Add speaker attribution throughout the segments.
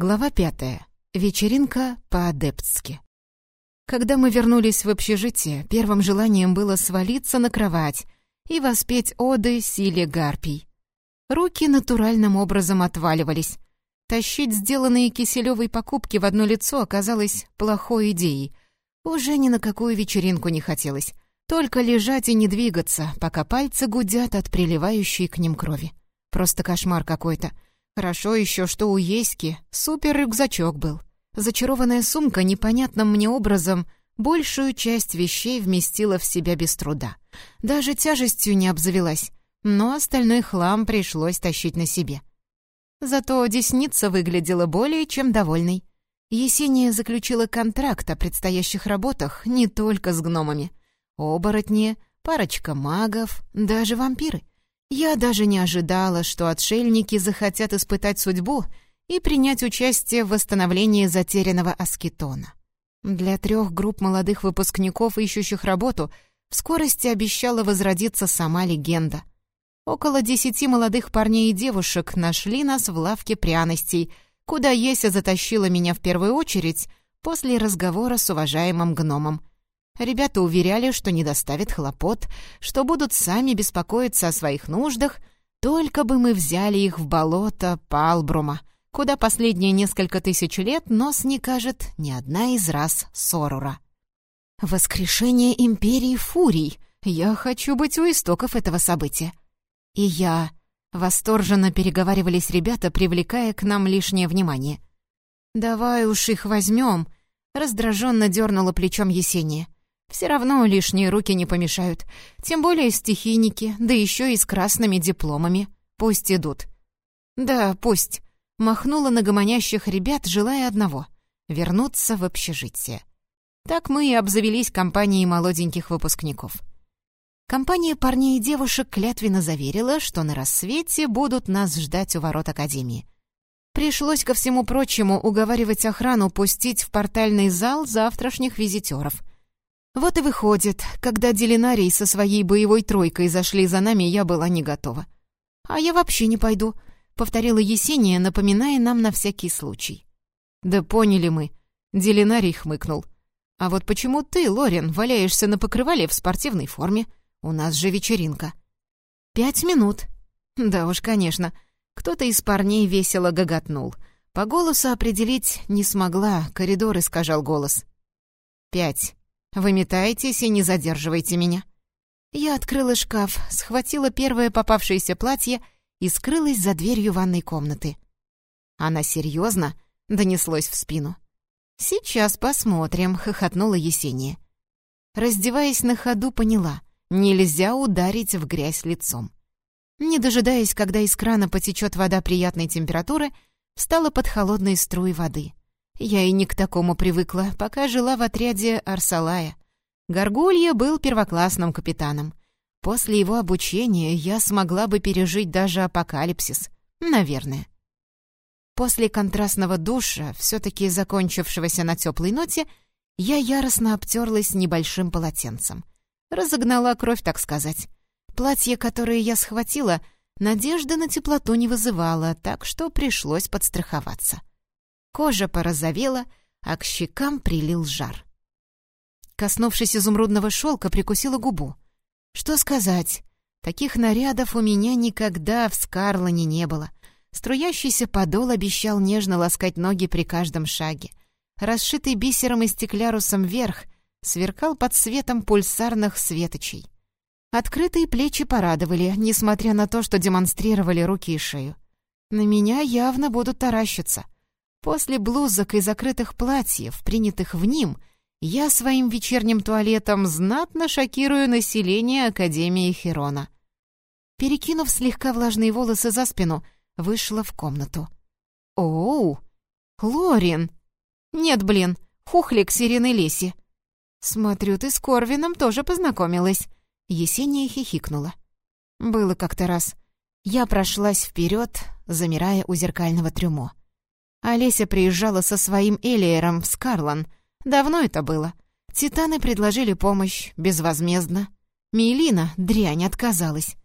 Speaker 1: Глава пятая. Вечеринка по-адептски. Когда мы вернулись в общежитие, первым желанием было свалиться на кровать и воспеть оды силе гарпий. Руки натуральным образом отваливались. Тащить сделанные Киселевой покупки в одно лицо оказалось плохой идеей. Уже ни на какую вечеринку не хотелось. Только лежать и не двигаться, пока пальцы гудят от приливающей к ним крови. Просто кошмар какой-то — Хорошо еще, что у Еськи супер-рюкзачок был. Зачарованная сумка непонятным мне образом большую часть вещей вместила в себя без труда. Даже тяжестью не обзавелась, но остальной хлам пришлось тащить на себе. Зато десница выглядела более чем довольной. Есения заключила контракт о предстоящих работах не только с гномами. Оборотни, парочка магов, даже вампиры. Я даже не ожидала, что отшельники захотят испытать судьбу и принять участие в восстановлении затерянного аскетона. Для трех групп молодых выпускников, ищущих работу, в скорости обещала возродиться сама легенда. Около десяти молодых парней и девушек нашли нас в лавке пряностей, куда Еся затащила меня в первую очередь после разговора с уважаемым гномом. Ребята уверяли, что не доставят хлопот, что будут сами беспокоиться о своих нуждах, только бы мы взяли их в болото Палбрума, куда последние несколько тысяч лет нос не кажет ни одна из рас Сорура. Воскрешение Империи Фурий. Я хочу быть у истоков этого события. И я... Восторженно переговаривались ребята, привлекая к нам лишнее внимание. «Давай уж их возьмем», — раздраженно дернула плечом Есения. Все равно лишние руки не помешают. Тем более стихийники, да еще и с красными дипломами. Пусть идут. Да, пусть. Махнула на гомонящих ребят, желая одного — вернуться в общежитие. Так мы и обзавелись компанией молоденьких выпускников. Компания парней и девушек клятвенно заверила, что на рассвете будут нас ждать у ворот Академии. Пришлось, ко всему прочему, уговаривать охрану пустить в портальный зал завтрашних визитеров — вот и выходит, когда Делинарий со своей боевой тройкой зашли за нами, я была не готова. «А я вообще не пойду», — повторила Есения, напоминая нам на всякий случай. «Да поняли мы», — Делинарий хмыкнул. «А вот почему ты, Лорен, валяешься на покрывале в спортивной форме? У нас же вечеринка». «Пять минут». «Да уж, конечно». Кто-то из парней весело гоготнул. По голосу определить не смогла, коридор искажал голос. «Пять». Выметайтесь и не задерживайте меня». Я открыла шкаф, схватила первое попавшееся платье и скрылась за дверью ванной комнаты. «Она серьезно?» — донеслось в спину. «Сейчас посмотрим», — хохотнула Есения. Раздеваясь на ходу, поняла — нельзя ударить в грязь лицом. Не дожидаясь, когда из крана потечет вода приятной температуры, встала под холодные струи воды. Я и не к такому привыкла, пока жила в отряде Арсалая. Горгулья был первоклассным капитаном. После его обучения я смогла бы пережить даже апокалипсис. Наверное. После контрастного душа, все-таки закончившегося на теплой ноте, я яростно обтерлась небольшим полотенцем. Разогнала кровь, так сказать. Платье, которое я схватила, надежды на теплоту не вызывало, так что пришлось подстраховаться. Кожа порозовела, а к щекам прилил жар. Коснувшись изумрудного шелка, прикусила губу. Что сказать? Таких нарядов у меня никогда в Скарлоне не было. Струящийся подол обещал нежно ласкать ноги при каждом шаге. Расшитый бисером и стеклярусом верх сверкал под светом пульсарных светочей. Открытые плечи порадовали, несмотря на то, что демонстрировали руки и шею. На меня явно будут таращиться — После блузок и закрытых платьев, принятых в ним, я своим вечерним туалетом знатно шокирую население Академии Херона. Перекинув слегка влажные волосы за спину, вышла в комнату. «Оу! Лорин!» «Нет, блин, хухлик Сирены Леси!» «Смотрю, ты с Корвином тоже познакомилась!» Есения хихикнула. Было как-то раз. Я прошлась вперед, замирая у зеркального трюмо. Олеся приезжала со своим Элиером в Скарлан. Давно это было. Титаны предложили помощь, безвозмездно. Мейлина, дрянь, отказалась.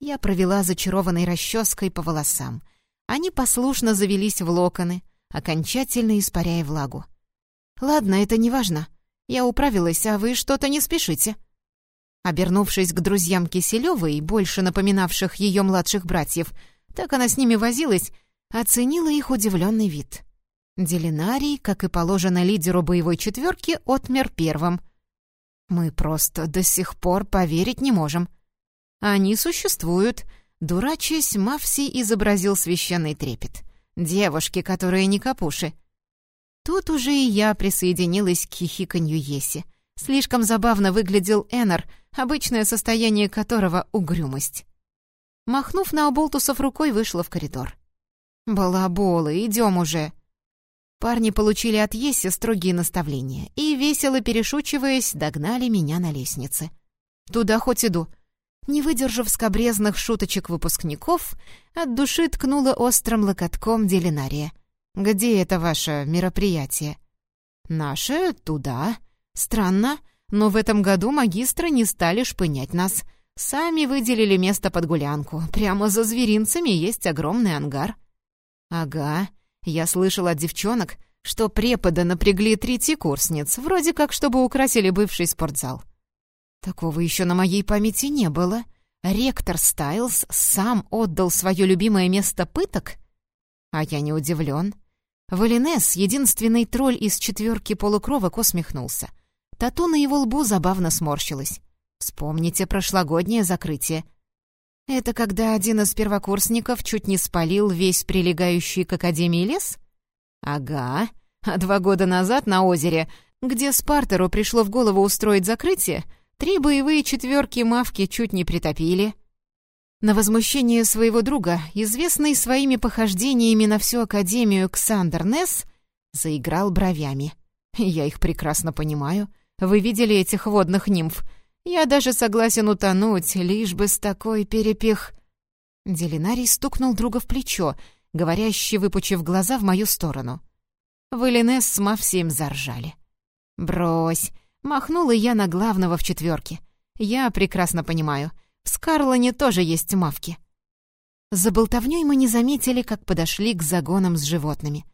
Speaker 1: Я провела зачарованной расческой по волосам. Они послушно завелись в локоны, окончательно испаряя влагу. «Ладно, это не важно. Я управилась, а вы что-то не спешите». Обернувшись к друзьям Киселевой, больше напоминавших ее младших братьев, так она с ними возилась, оценила их удивленный вид. Делинарий, как и положено лидеру боевой четверки, отмер первым. «Мы просто до сих пор поверить не можем». «Они существуют», — дурачась, Мавси изобразил священный трепет. «Девушки, которые не капуши». Тут уже и я присоединилась к хихиканью Еси. Слишком забавно выглядел Эннер, обычное состояние которого — угрюмость. Махнув на оболтусов рукой, вышла в коридор. «Балаболы, идем уже!» Парни получили от Еси строгие наставления и, весело перешучиваясь, догнали меня на лестнице. «Туда хоть иду». Не выдержав скобрезных шуточек выпускников, от души ткнула острым локотком Делинария. «Где это ваше мероприятие?» «Наше? Туда. Странно, но в этом году магистры не стали шпынять нас. Сами выделили место под гулянку. Прямо за зверинцами есть огромный ангар». «Ага», я слышал от девчонок, что препода напрягли третьекурсниц, вроде как, чтобы украсили бывший спортзал. Такого еще на моей памяти не было. Ректор Стайлз сам отдал свое любимое место пыток? А я не удивлен. Валинес, единственный тролль из четверки полукровок, усмехнулся. Тату на его лбу забавно сморщилась. Вспомните прошлогоднее закрытие. Это когда один из первокурсников чуть не спалил весь прилегающий к Академии лес? Ага. А два года назад на озере, где Спартеру пришло в голову устроить закрытие, три боевые четверки мавки чуть не притопили. На возмущение своего друга, известный своими похождениями на всю Академию Ксандер Несс, заиграл бровями. Я их прекрасно понимаю. Вы видели этих водных нимф? Я даже согласен утонуть, лишь бы с такой перепих...» Делинарий стукнул друга в плечо, говорящий, выпучив глаза в мою сторону. Валинес с Мавсием заржали. «Брось!» — махнула я на главного в четверке. «Я прекрасно понимаю. В Скарлоне тоже есть мавки». За болтовнёй мы не заметили, как подошли к загонам с животными.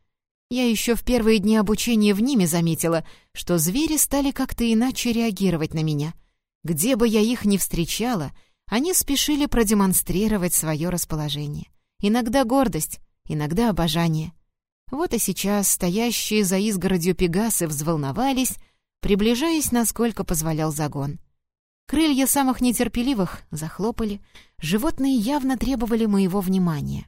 Speaker 1: Я еще в первые дни обучения в ними заметила, что звери стали как-то иначе реагировать на меня — где бы я их ни встречала, они спешили продемонстрировать свое расположение. Иногда гордость, иногда обожание. Вот и сейчас стоящие за изгородью пегасы взволновались, приближаясь, насколько позволял загон. Крылья самых нетерпеливых захлопали, животные явно требовали моего внимания.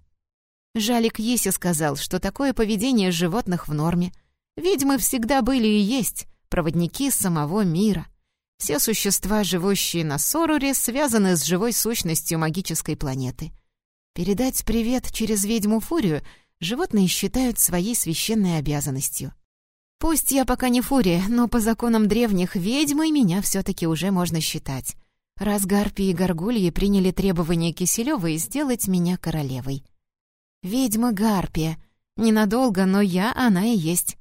Speaker 1: Жалик Еси сказал, что такое поведение животных в норме. Ведьмы всегда были и есть проводники самого мира. Все существа, живущие на Соруре, связаны с живой сущностью магической планеты. Передать привет через ведьму Фурию животные считают своей священной обязанностью. Пусть я пока не Фурия, но по законам древних ведьмой меня все-таки уже можно считать. Раз Гарпии и Горгульи приняли требования Киселевой сделать меня королевой. Ведьма Гарпия. Ненадолго, но я она и есть.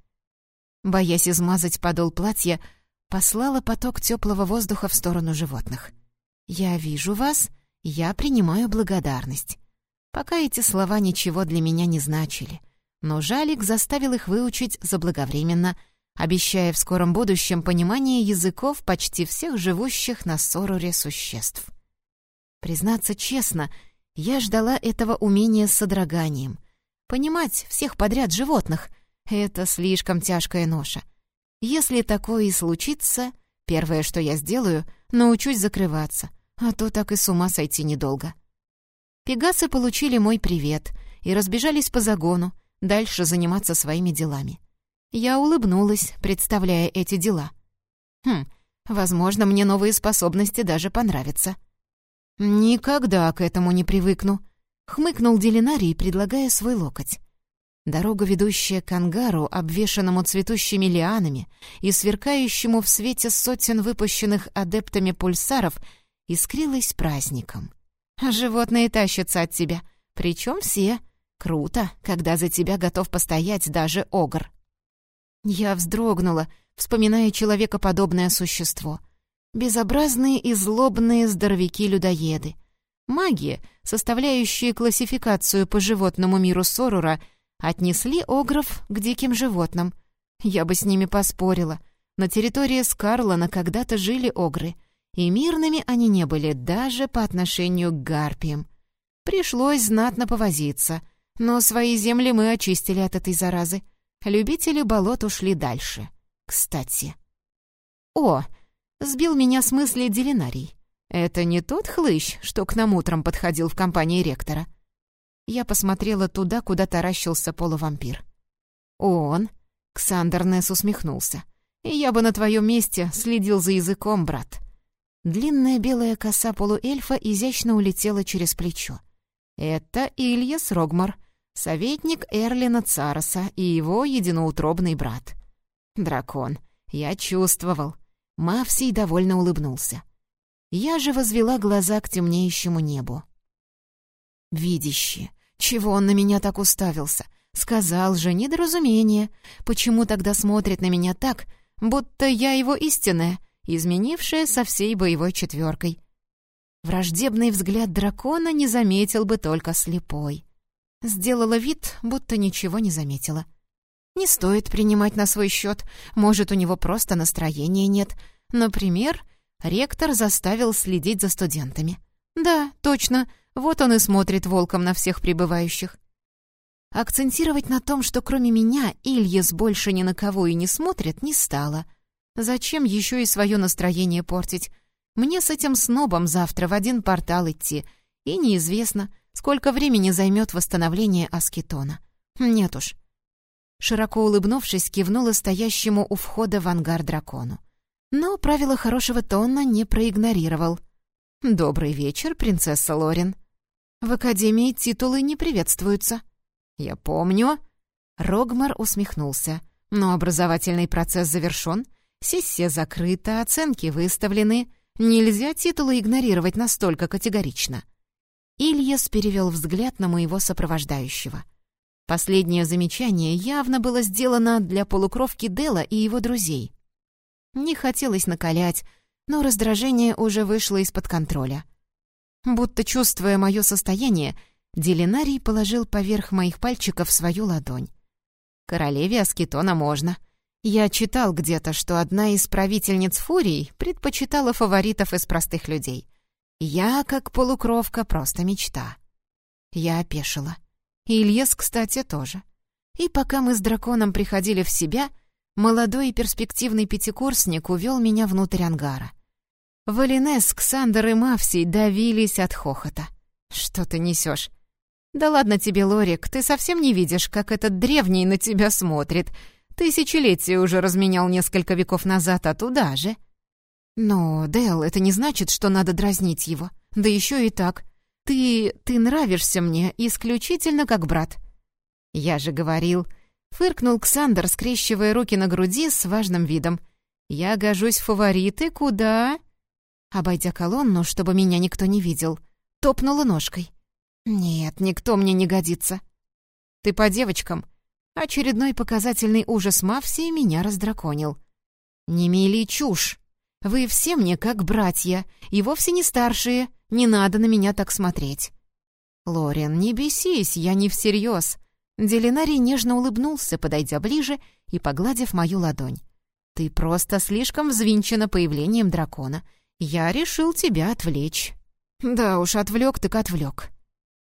Speaker 1: Боясь измазать подол платья, послала поток теплого воздуха в сторону животных. «Я вижу вас, я принимаю благодарность». Пока эти слова ничего для меня не значили, но Жалик заставил их выучить заблаговременно, обещая в скором будущем понимание языков почти всех живущих на Соруре существ. Признаться честно, я ждала этого умения с содроганием. Понимать всех подряд животных — это слишком тяжкая ноша. Если такое и случится, первое, что я сделаю, научусь закрываться, а то так и с ума сойти недолго. Пегасы получили мой привет и разбежались по загону, дальше заниматься своими делами. Я улыбнулась, представляя эти дела. Хм, возможно, мне новые способности даже понравятся. «Никогда к этому не привыкну», — хмыкнул Делинарий, предлагая свой локоть. Дорога, ведущая к ангару, обвешанному цветущими лианами и сверкающему в свете сотен выпущенных адептами пульсаров, искрилась праздником. Животные тащатся от тебя, причем все. Круто, когда за тебя готов постоять даже огр. Я вздрогнула, вспоминая человекоподобное существо. Безобразные и злобные здоровяки-людоеды. Маги, составляющие классификацию по животному миру Сорура — Отнесли огров к диким животным. Я бы с ними поспорила. На территории Скарлана когда-то жили огры, и мирными они не были даже по отношению к гарпиям. Пришлось знатно повозиться, но свои земли мы очистили от этой заразы. Любители болот ушли дальше. Кстати. О, сбил меня с мысли Делинарий. Это не тот хлыщ, что к нам утром подходил в компании ректора. Я посмотрела туда, куда таращился полувампир. «Он?» — Ксандер Несс усмехнулся. «Я бы на твоем месте следил за языком, брат». Длинная белая коса полуэльфа изящно улетела через плечо. Это Ильяс Рогмар, советник Эрлина Цароса и его единоутробный брат. Дракон. Я чувствовал. Мавсий довольно улыбнулся. Я же возвела глаза к темнеющему небу. Видящие. Чего он на меня так уставился? Сказал же, недоразумение. Почему тогда смотрит на меня так, будто я его истинная, изменившая со всей боевой четверкой? Враждебный взгляд дракона не заметил бы только слепой. Сделала вид, будто ничего не заметила. Не стоит принимать на свой счет, может, у него просто настроения нет. Например, ректор заставил следить за студентами. Да, точно, вот он и смотрит волком на всех прибывающих. Акцентировать на том, что кроме меня Ильяс больше ни на кого и не смотрит, не стало. Зачем еще и свое настроение портить? Мне с этим снобом завтра в один портал идти, и неизвестно, сколько времени займет восстановление аскетона. Нет уж. Широко улыбнувшись, кивнула стоящему у входа в ангар дракону. Но правила хорошего тона не проигнорировал. «Добрый вечер, принцесса Лорин», в Академии титулы не приветствуются». «Я помню». Рогмар усмехнулся. «Но образовательный процесс завершен, сессия закрыта, оценки выставлены. Нельзя титулы игнорировать настолько категорично». Ильяс перевел взгляд на моего сопровождающего. Последнее замечание явно было сделано для полукровки Дела и его друзей. Не хотелось накалять, но раздражение уже вышло из-под контроля. Будто чувствуя мое состояние, Делинарий положил поверх моих пальчиков свою ладонь. «Королеве Аскетона можно. Я читал где-то, что одна из правительниц Фурий предпочитала фаворитов из простых людей. Я, как полукровка, просто мечта». Я опешила. Ильес, кстати, тоже. И пока мы с драконом приходили в себя, молодой и перспективный пятикурсник увел меня внутрь ангара — Валинес, Ксандр и Мавсий давились от хохота. «Что ты несешь? «Да ладно тебе, Лорик, ты совсем не видишь, как этот древний на тебя смотрит. Тысячелетия уже разменял несколько веков назад, а туда же». «Но, Дэл, это не значит, что надо дразнить его. Да еще и так. Ты... ты нравишься мне исключительно как брат». «Я же говорил...» — фыркнул Ксандр, скрещивая руки на груди с важным видом. «Я гожусь фавориты куда...» Обойдя колонну, чтобы меня никто не видел, топнула ножкой. «Нет, никто мне не годится». «Ты по девочкам?» Очередной показательный ужас Мавсии меня раздраконил. «Не мели чушь! Вы все мне как братья, и вовсе не старшие, не надо на меня так смотреть». «Лорен, не бесись, я не всерьез». Делинарий нежно улыбнулся, подойдя ближе и погладив мою ладонь. «Ты просто слишком взвинчена появлением дракона. Я решил тебя отвлечь». «Да уж, отвлек так отвлек.